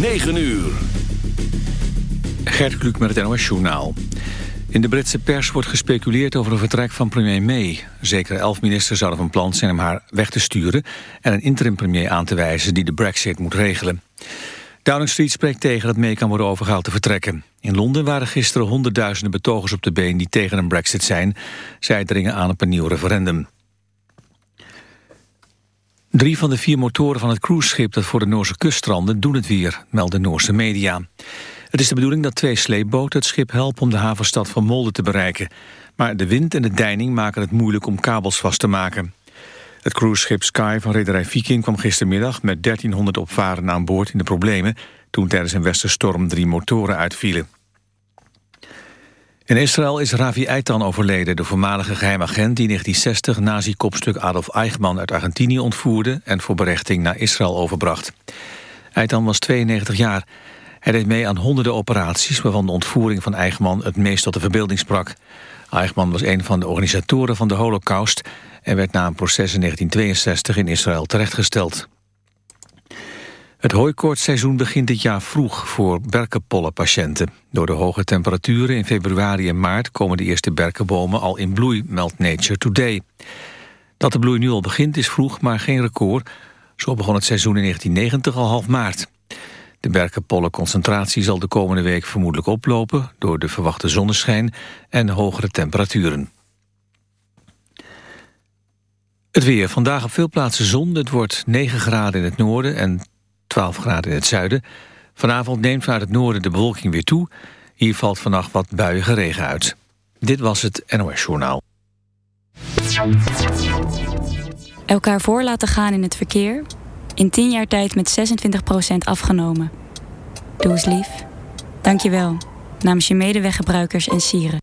9 uur. Gert Kluk met het NOS Journaal. In de Britse pers wordt gespeculeerd over een vertrek van premier May. Zeker elf ministers zouden van plan zijn om haar weg te sturen... en een interim-premier aan te wijzen die de brexit moet regelen. Downing Street spreekt tegen dat May kan worden overgehaald te vertrekken. In Londen waren gisteren honderdduizenden betogers op de been... die tegen een brexit zijn. Zij dringen aan op een nieuw referendum. Drie van de vier motoren van het cruiseschip dat voor de Noorse kust strandde doen het weer, melden Noorse media. Het is de bedoeling dat twee sleepboten het schip helpen om de havenstad van Molde te bereiken. Maar de wind en de deining maken het moeilijk om kabels vast te maken. Het cruiseschip Sky van rederij Viking kwam gistermiddag met 1300 opvarenden aan boord in de problemen toen tijdens een westerstorm drie motoren uitvielen. In Israël is Ravi Eitan overleden, de voormalige geheimagent... die in 1960 nazi-kopstuk Adolf Eichmann uit Argentinië ontvoerde... en voor berechting naar Israël overbracht. Eitan was 92 jaar. Hij deed mee aan honderden operaties... waarvan de ontvoering van Eichmann het meest tot de verbeelding sprak. Eichmann was een van de organisatoren van de holocaust... en werd na een proces in 1962 in Israël terechtgesteld. Het hooikoortseizoen begint dit jaar vroeg voor berkenpollenpatiënten. Door de hoge temperaturen in februari en maart komen de eerste berkenbomen al in bloei, meldt Nature Today. Dat de bloei nu al begint is vroeg, maar geen record. Zo begon het seizoen in 1990 al half maart. De berkenpollenconcentratie zal de komende week vermoedelijk oplopen... door de verwachte zonneschijn en hogere temperaturen. Het weer. Vandaag op veel plaatsen zon. Het wordt 9 graden in het noorden en 12 graden in het zuiden. Vanavond neemt vanuit het noorden de bewolking weer toe. Hier valt vannacht wat buiige regen uit. Dit was het NOS Journaal. Elkaar voor laten gaan in het verkeer. In 10 jaar tijd met 26% afgenomen. Doe eens lief. Dank je wel. Namens je medeweggebruikers en sieren.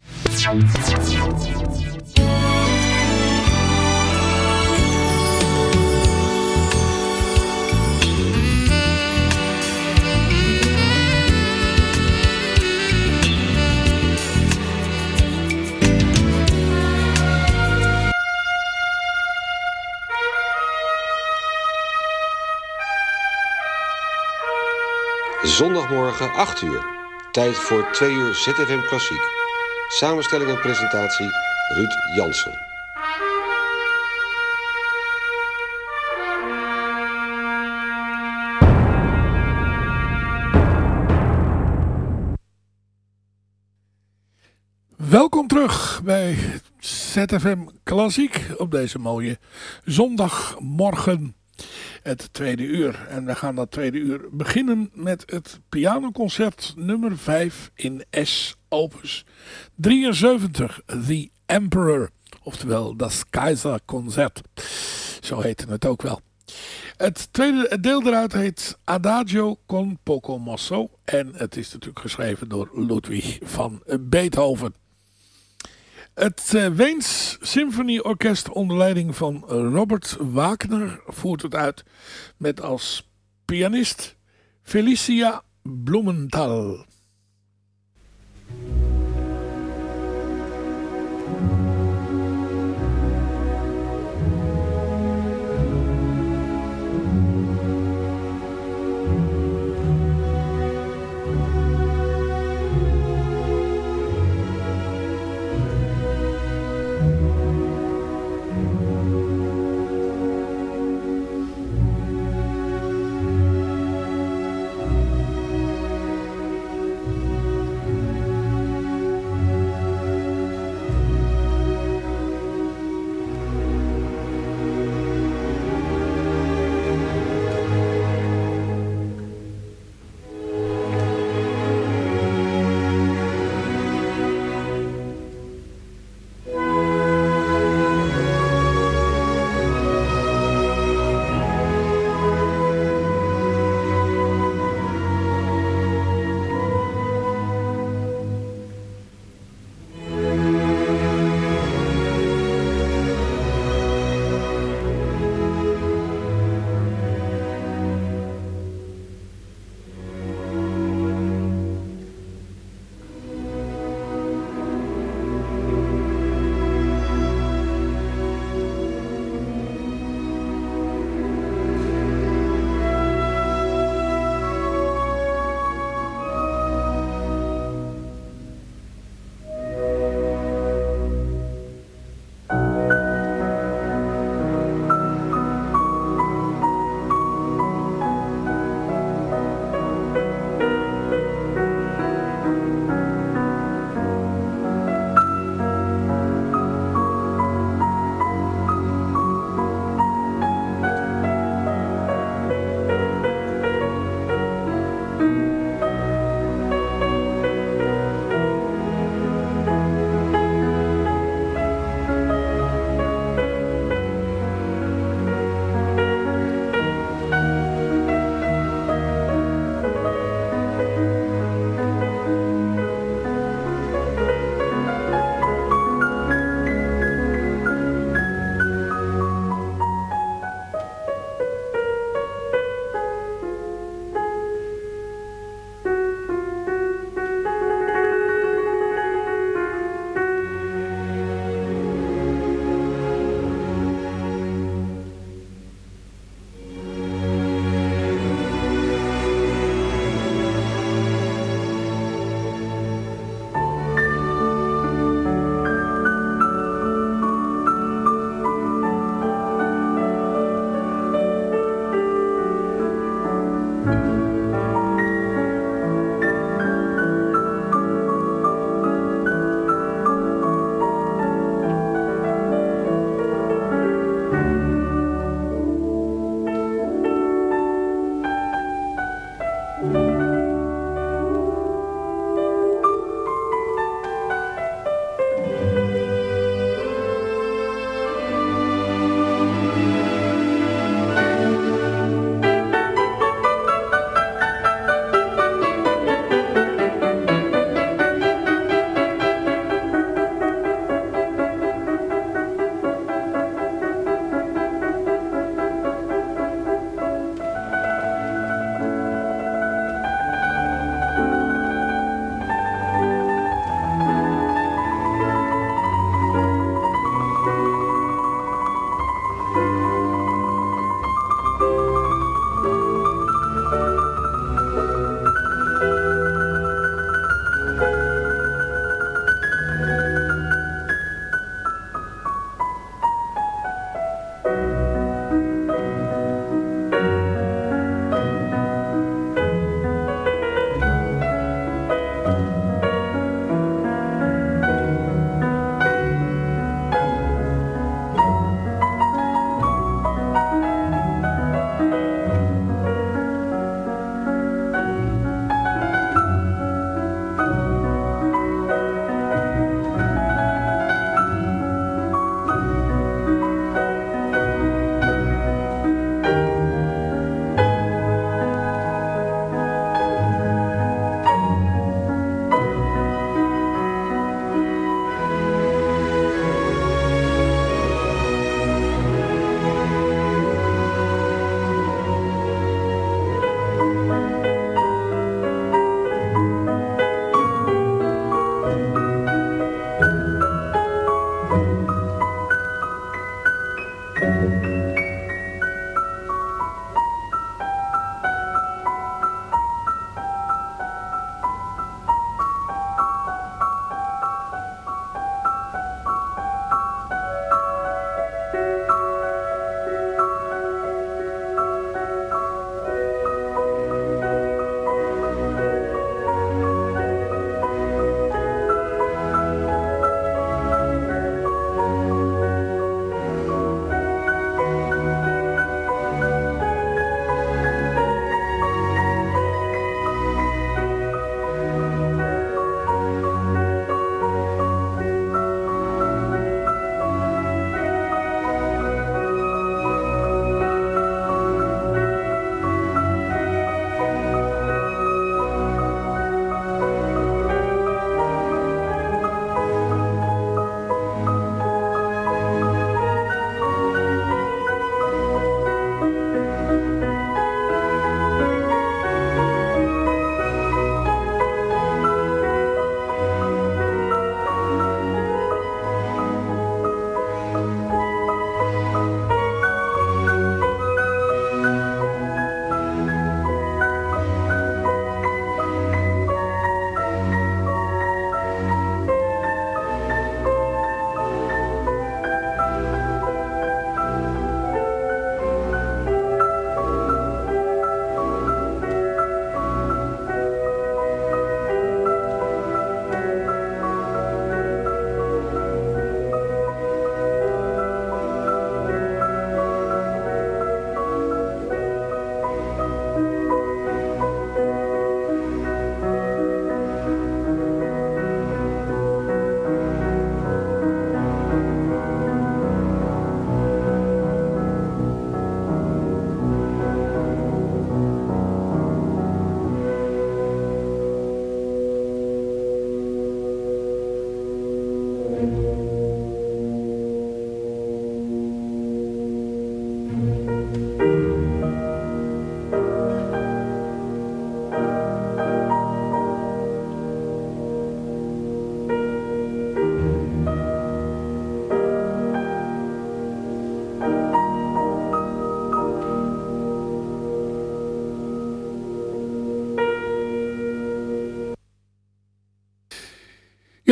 Zondagmorgen 8 uur. Tijd voor 2 uur ZFM Klassiek. Samenstelling en presentatie Ruud Jansen. Welkom terug bij ZFM Klassiek op deze mooie zondagmorgen het tweede uur. En we gaan dat tweede uur beginnen met het pianoconcert nummer 5 in S opus 73, The Emperor. Oftewel, Das Kaiserkonzert. Zo heette het ook wel. Het tweede deel eruit heet Adagio con poco mosso. En het is natuurlijk geschreven door Ludwig van Beethoven. Het uh, Weens Symfonieorkest onder leiding van Robert Wagner voert het uit met als pianist Felicia Blumenthal.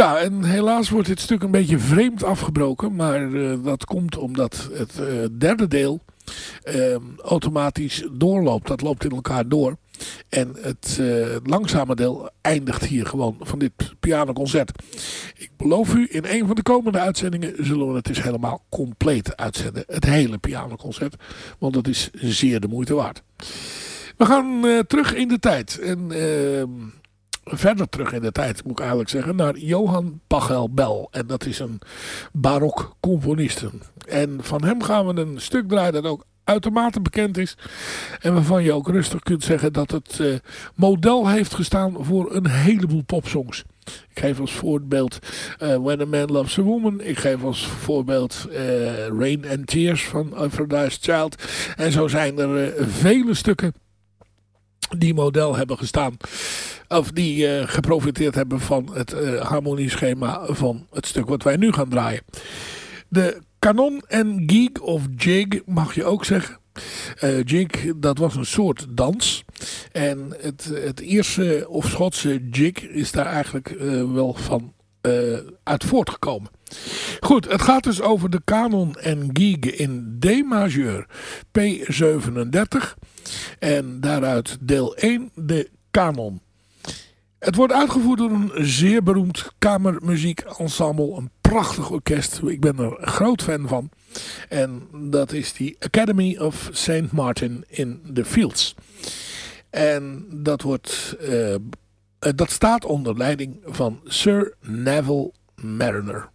Ja, en helaas wordt dit stuk een beetje vreemd afgebroken. Maar uh, dat komt omdat het uh, derde deel uh, automatisch doorloopt. Dat loopt in elkaar door. En het uh, langzame deel eindigt hier gewoon van dit pianoconcert. Ik beloof u, in een van de komende uitzendingen zullen we het dus helemaal compleet uitzenden. Het hele pianoconcert. Want dat is zeer de moeite waard. We gaan terug in de tijd. En uh, verder terug in de tijd, moet ik eigenlijk zeggen, naar Johan Pachelbel. En dat is een barok componist. En van hem gaan we een stuk draaien dat ook uitermate bekend is. En waarvan je ook rustig kunt zeggen dat het uh, model heeft gestaan voor een heleboel popsongs. Ik geef als voorbeeld uh, When a Man Loves a Woman. Ik geef als voorbeeld uh, Rain and Tears van Aphrodite's Child. En zo zijn er vele stukken die model hebben gestaan. Of die uh, geprofiteerd hebben van het uh, harmonieschema van het stuk wat wij nu gaan draaien. De kanon en gig of jig mag je ook zeggen. Uh, jig, dat was een soort dans. En het, het eerste of Schotse jig is daar eigenlijk wel van uit voortgekomen. Goed, het gaat dus over de kanon en gig in D majeur P37. En daaruit deel 1, de kanon. Het wordt uitgevoerd door een zeer beroemd kamermuziekensemble. Een prachtig orkest. Ik ben er een groot fan van. En dat is die Academy of St. Martin in the Fields. En dat, wordt, uh, dat staat onder leiding van Sir Neville Mariner.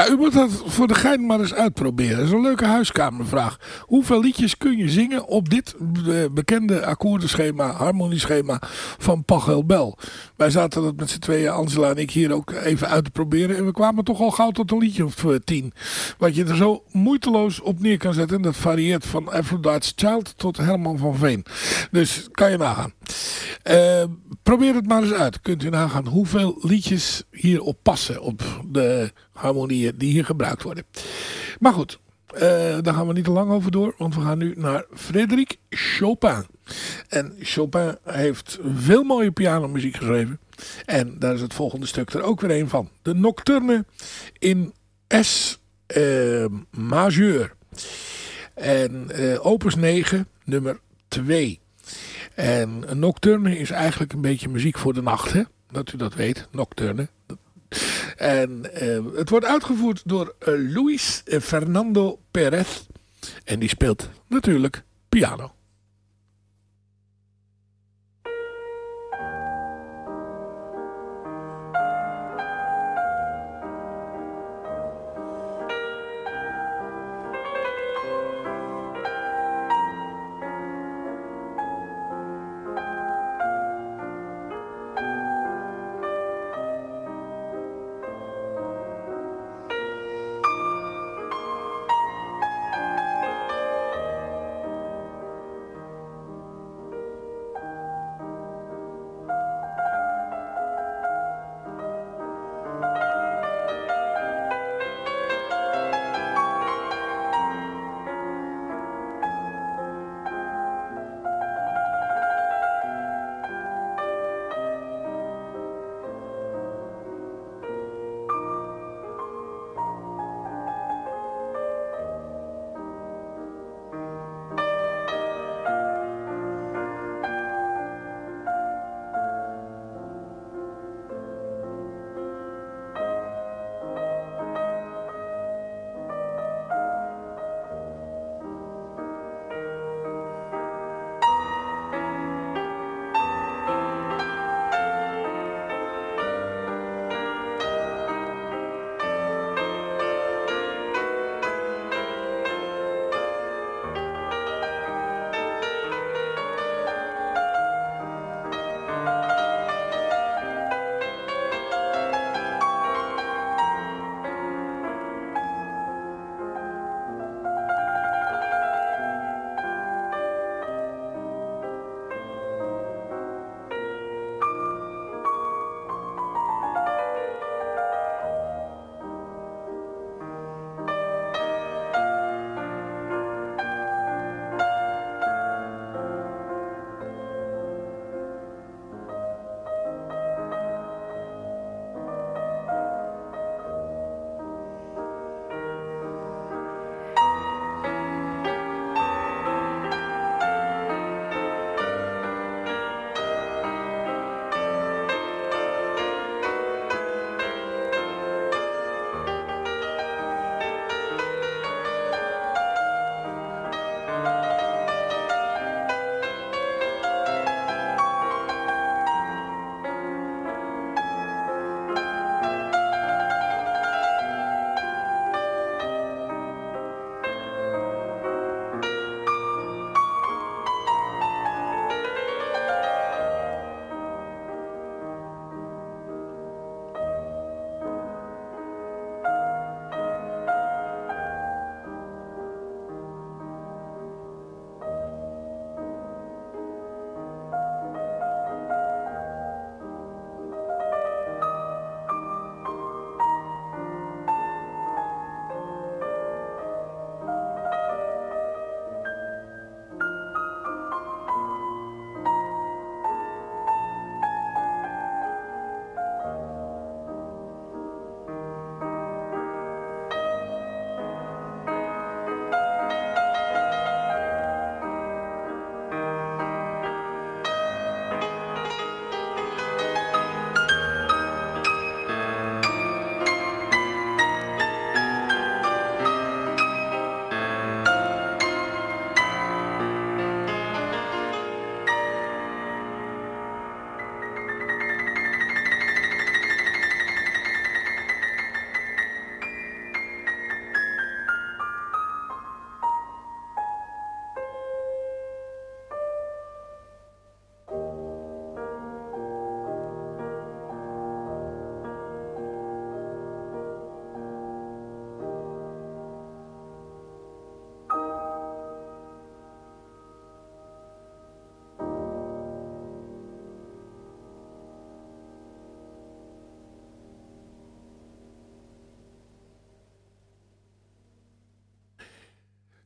Ja, u moet dat voor de gein maar eens uitproberen. Dat is een leuke huiskamervraag. Hoeveel liedjes kun je zingen op dit eh, bekende akkoordenschema, harmonieschema van Pachel Bel? Wij zaten dat met z'n tweeën, Angela en ik, hier ook even uit te proberen. En we kwamen toch al gauw tot een liedje of uh, tien. Wat je er zo moeiteloos op neer kan zetten. En dat varieert van Aphrodite's Child tot Herman van Veen. Dus kan je nagaan. Uh, probeer het maar eens uit. Kunt u nagaan hoeveel liedjes hierop passen. Op de harmonieën die hier gebruikt worden. Maar goed, uh, daar gaan we niet te lang over door. Want we gaan nu naar Frédéric Chopin. En Chopin heeft veel mooie pianomuziek geschreven. En daar is het volgende stuk er ook weer een van. De Nocturne in S uh, majeur. En uh, opus 9, nummer 2. En een nocturne is eigenlijk een beetje muziek voor de nacht, hè? Dat u dat weet, nocturne. En uh, het wordt uitgevoerd door uh, Luis Fernando Perez. En die speelt natuurlijk piano.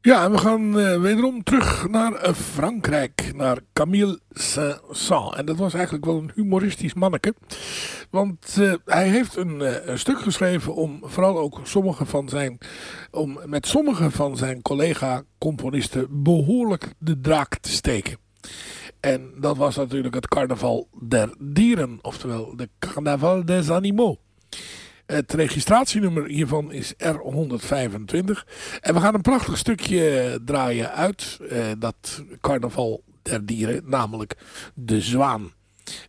Ja, we gaan uh, wederom terug naar uh, Frankrijk, naar Camille Saint-Saëns. En dat was eigenlijk wel een humoristisch manneke. Want uh, hij heeft een, een, stuk geschreven om vooral ook sommige van zijn, om met sommige van zijn collega-componisten behoorlijk de draak te steken. En dat was natuurlijk het carnaval der dieren, oftewel de carnaval des animaux. Het registratienummer hiervan is R125. En we gaan een prachtig stukje draaien uit eh, dat carnaval der dieren, namelijk de zwaan.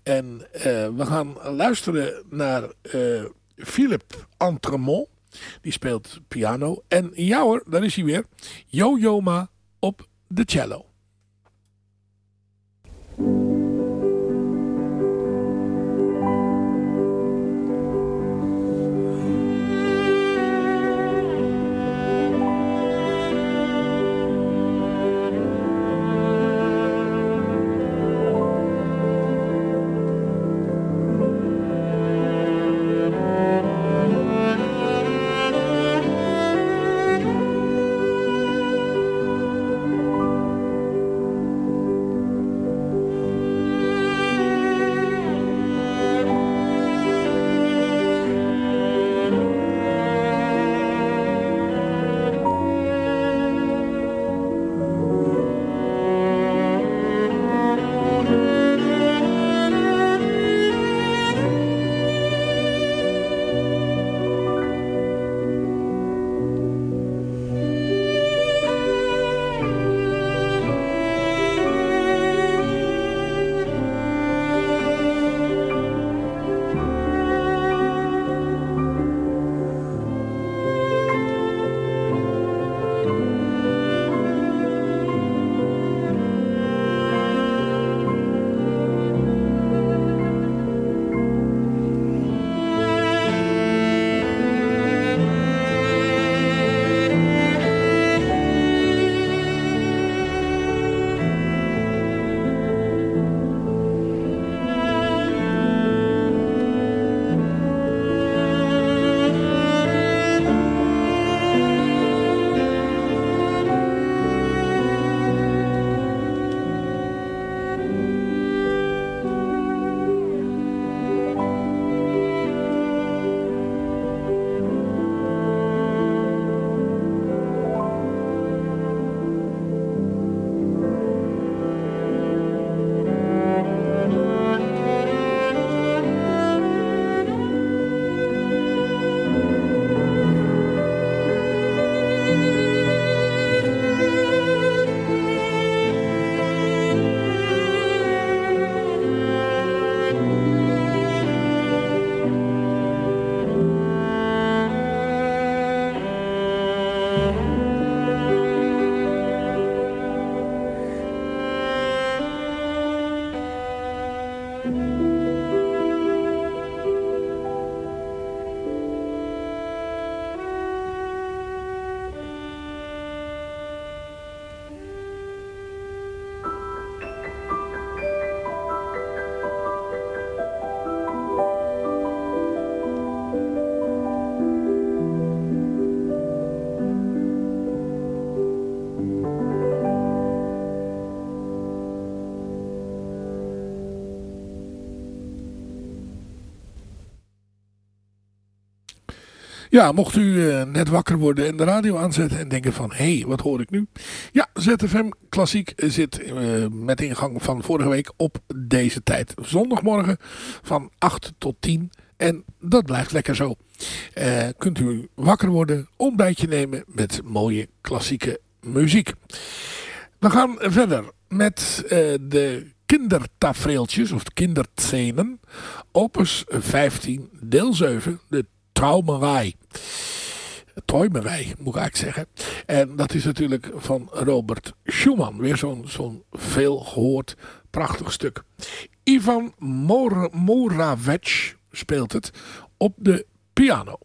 En eh, we gaan luisteren naar uh, Philippe Entremont. Die speelt piano. En jouwer, daar is hij weer. Yo-Yo-Ma op de cello. Ja, mocht u uh, net wakker worden en de radio aanzetten en denken van... hé, hey, wat hoor ik nu? Ja, ZFM Klassiek zit uh, met ingang van vorige week op deze tijd. Zondagmorgen van 8 tot 10. En dat blijft lekker zo. Uh, kunt u wakker worden, ontbijtje nemen met mooie klassieke muziek. We gaan verder met de kindertafreeltjes of de kindertenen. Opus 15, deel 7, de Traumerij. Träumerij, moet ik eigenlijk zeggen. En dat is natuurlijk van Robert Schumann. Weer zo'n zo'n veel gehoord prachtig stuk. Ivan Mor Moravec speelt het op de piano.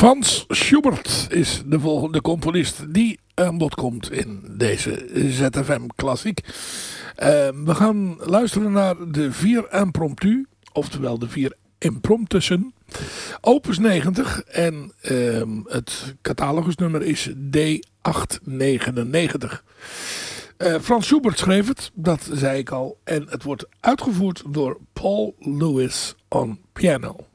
Frans Schubert is de volgende componist die aan bod komt in deze ZFM Klassiek. Ehm, we gaan luisteren naar de vier impromptu, oftewel de vier impromptussen. Opus 90 en ehm, het catalogusnummer is D899. Uh, Frans Schubert schreef het, dat zei ik al. En het wordt uitgevoerd door Paul Lewis on piano.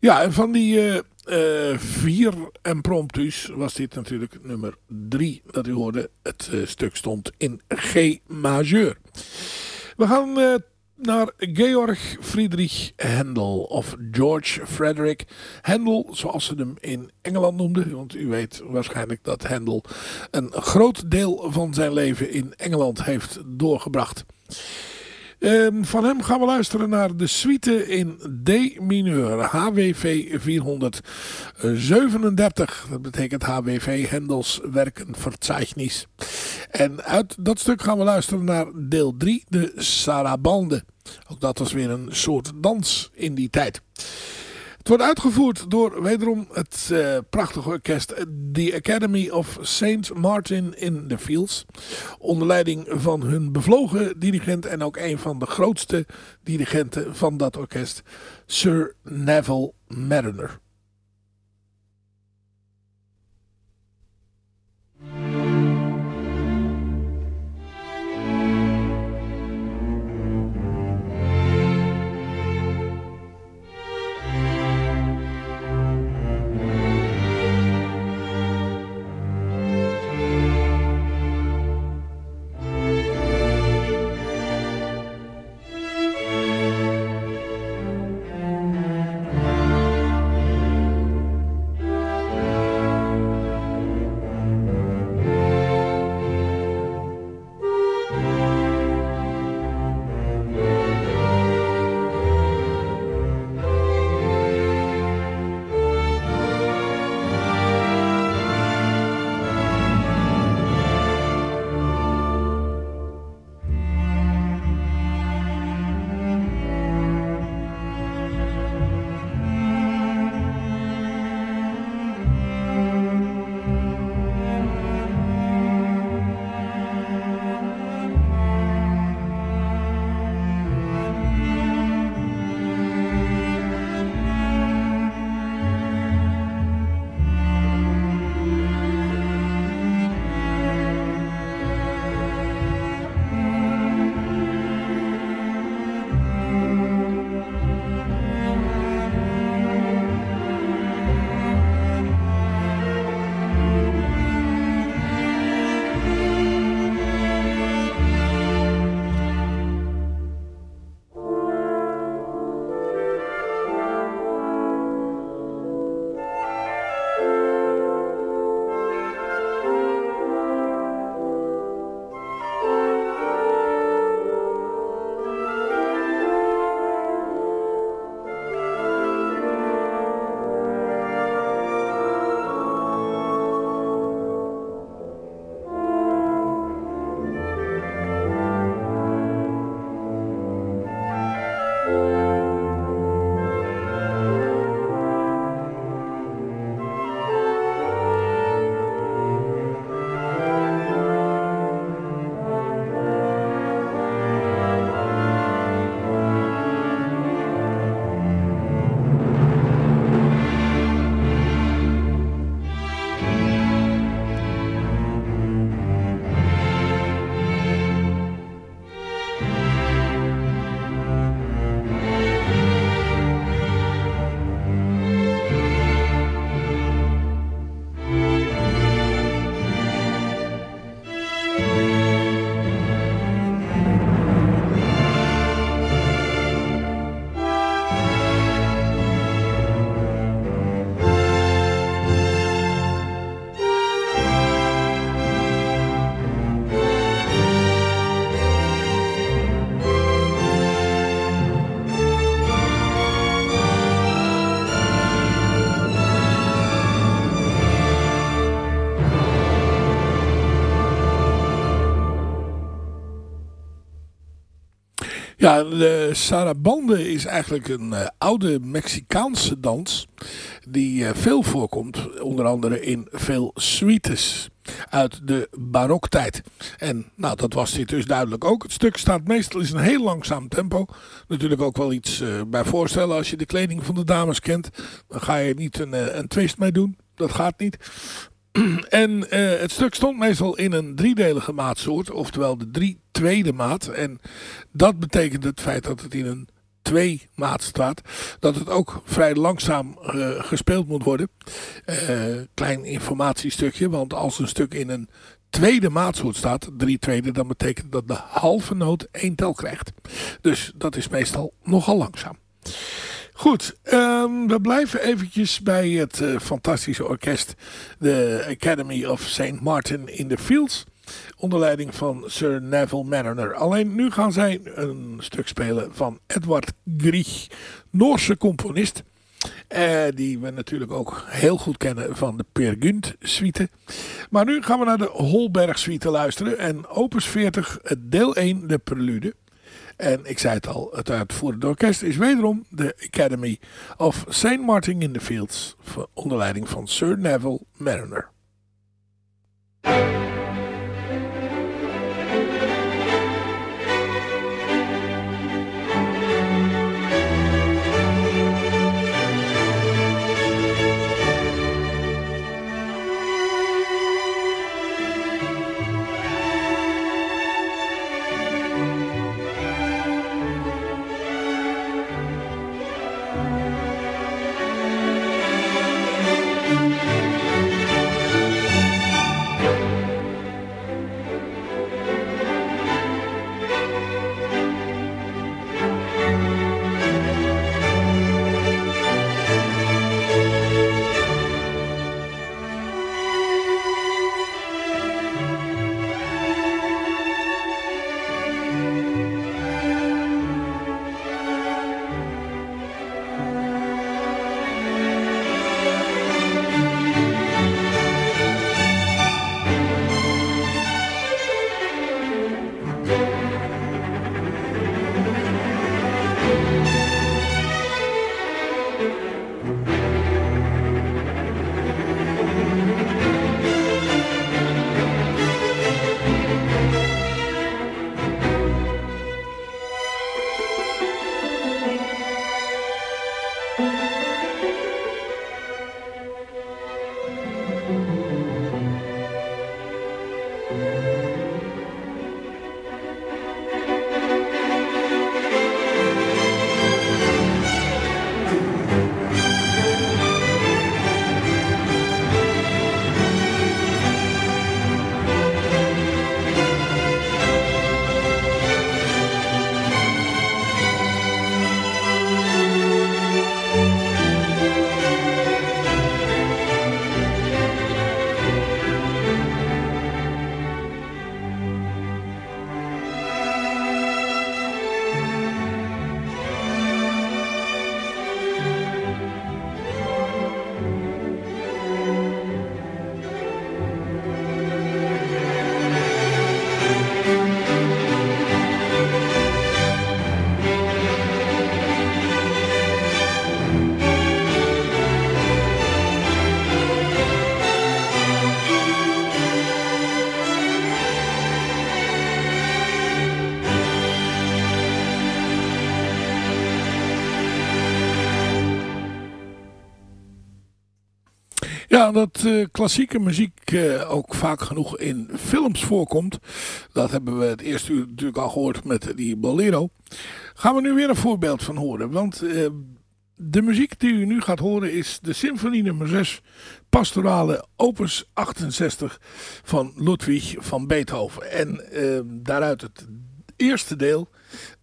Ja, en van die uh, uh, vier impromptus was dit natuurlijk nummer drie dat u hoorde. Het uh, stuk stond in G majeur. We gaan naar Georg Friedrich Handel of George Frederick Handel, zoals ze hem in Engeland noemden. Want u weet waarschijnlijk dat Handel een groot deel van zijn leven in Engeland heeft doorgebracht. Um, van hem gaan we luisteren naar de suite in D mineur, HWV 437. Dat betekent HWV Hendels Werkenverzeichnis. En uit dat stuk gaan we luisteren naar deel 3, de Sarabande. Ook dat was weer een soort dans in die tijd. Het wordt uitgevoerd door wederom het uh, prachtige orkest The Academy of St. Martin in the Fields. Onder leiding van hun bevlogen dirigent en ook een van de grootste dirigenten van dat orkest, Sir Neville Mariner. Ja, de sarabande is eigenlijk een uh, oude Mexicaanse dans die uh, veel voorkomt, onder andere in veel suites uit de baroktijd. En nou, dat was dit dus duidelijk ook. Het stuk staat meestal in een heel langzaam tempo. Natuurlijk ook wel iets uh, bij voorstellen als je de kleding van de dames kent. Dan ga je niet een, een twist mee doen. Dat gaat niet. En uh, het stuk stond meestal in een driedelige maatsoort, oftewel de drie tweede maat. En dat betekent het feit dat het in een 2 maat staat, dat het ook vrij langzaam uh, gespeeld moet worden. Uh, klein informatiestukje, want als een stuk in een tweede maatsoort staat, drie tweede, dan betekent dat de halve noot één tel krijgt. Dus dat is meestal nogal langzaam. Goed, um, we blijven eventjes bij het uh, fantastische orkest, de Academy of St. Martin in the Fields onder leiding van Sir Neville Mariner. Alleen nu gaan zij een stuk spelen van Edward Grieg, Noorse componist. Eh, die we natuurlijk ook heel goed kennen van de Peer Gynt suite. Maar nu gaan we naar de Holberg suite luisteren. En opus 40, deel 1, de prelude. En ik zei het al, het uitvoerende orkest is wederom de Academy of St. Martin in the Fields. Onder leiding van Sir Neville Mariner. Ja, dat uh, klassieke muziek uh, ook vaak genoeg in films voorkomt. Dat hebben we het eerste uur natuurlijk al gehoord met die Bolero. Gaan we nu weer een voorbeeld van horen. Want uh, de muziek die u nu gaat horen is de symfonie nummer 6 Pastorale opus 68 van Ludwig van Beethoven. En daaruit het eerste deel,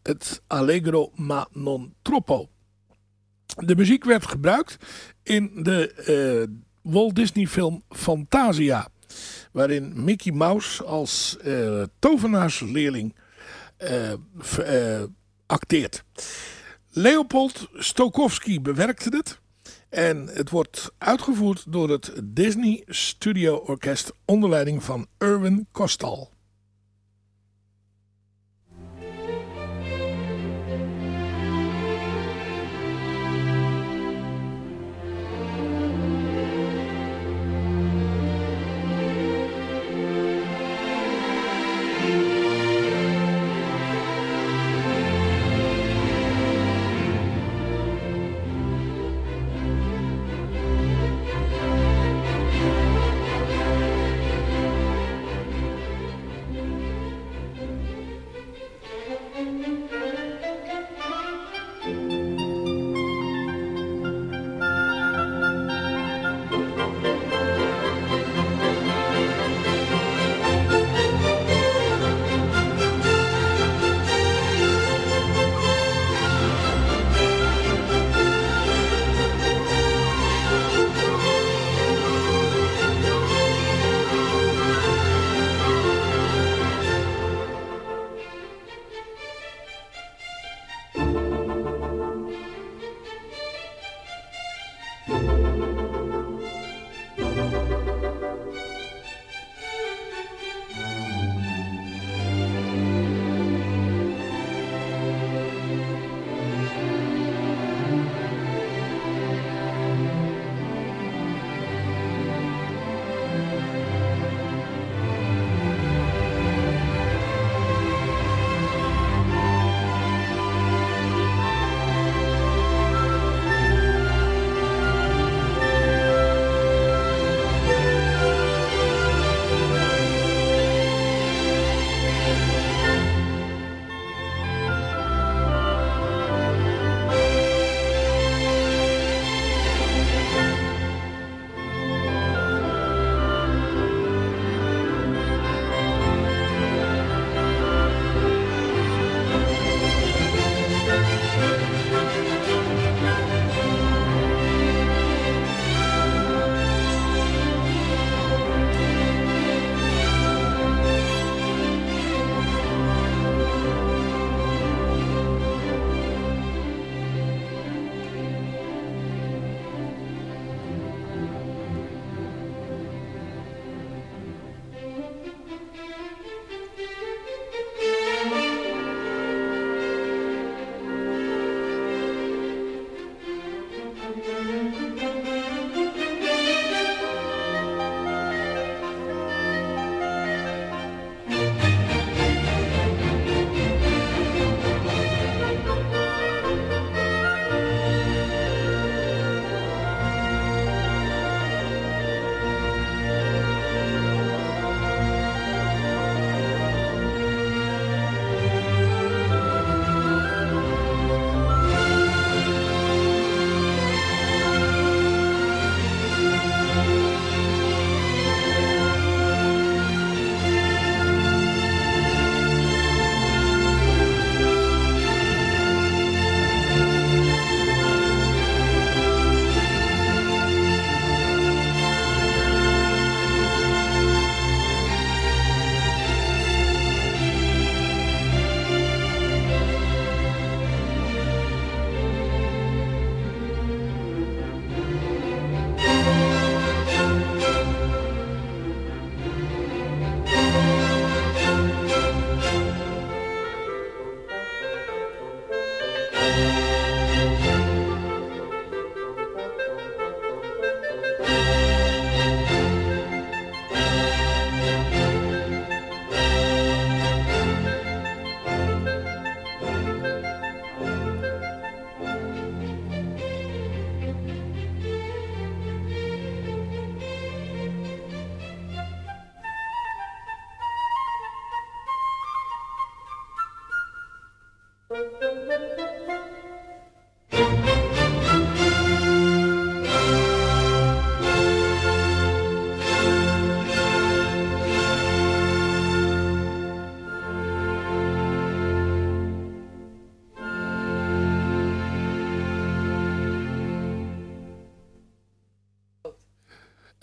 het Allegro ma non troppo. De muziek werd gebruikt in de Walt Disney film Fantasia. Waarin Mickey Mouse als uh, tovenaarsleerling uh, uh, acteert. Leopold Stokowski bewerkte het. En het wordt uitgevoerd door het Disney Studio Orkest onder leiding van Erwin Kostal.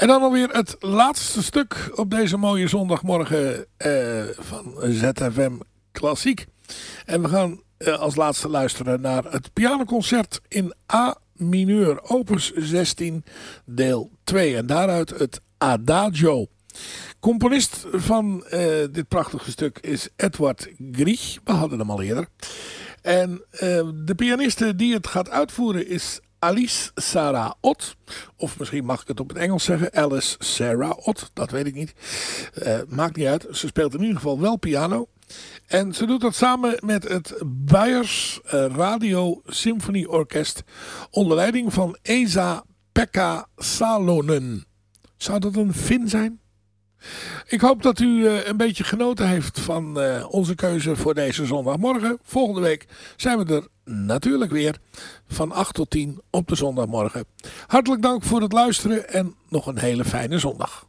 En dan alweer het laatste stuk op deze mooie zondagmorgen uh, van ZFM Klassiek. En we gaan uh, als laatste luisteren naar het pianoconcert in A mineur, opus 16, deel 2. En daaruit het Adagio. Componist van uh, dit prachtige stuk is Edward Grieg. We hadden hem al eerder. En de pianiste die het gaat uitvoeren is Alice Sarah Ott. Of misschien mag ik het op het Engels zeggen. Alice Sarah Ott. Dat weet ik niet. Uh, maakt niet uit. Ze speelt in ieder geval wel piano. En ze doet dat samen met het Bayers uh, Radio Symphony Orkest. Onder leiding van Esa Pekka Salonen. Zou dat een Fin zijn? Ik hoop dat u uh, een beetje genoten heeft van onze keuze voor deze zondagmorgen. Volgende week zijn we er natuurlijk weer van 8 tot 10 op de zondagmorgen. Hartelijk dank voor het luisteren en nog een hele fijne zondag.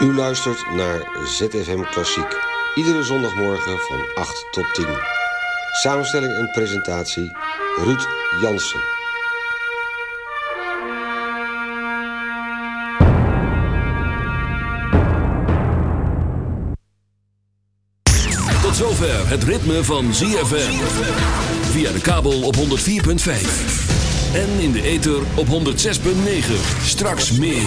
U luistert naar ZFM Klassiek. Iedere zondagmorgen van 8 tot 10. Samenstelling en presentatie Ruud Jansen. Tot zover het ritme van ZFM. Via de kabel op 104.5. En in de ether op 106.9. Straks meer.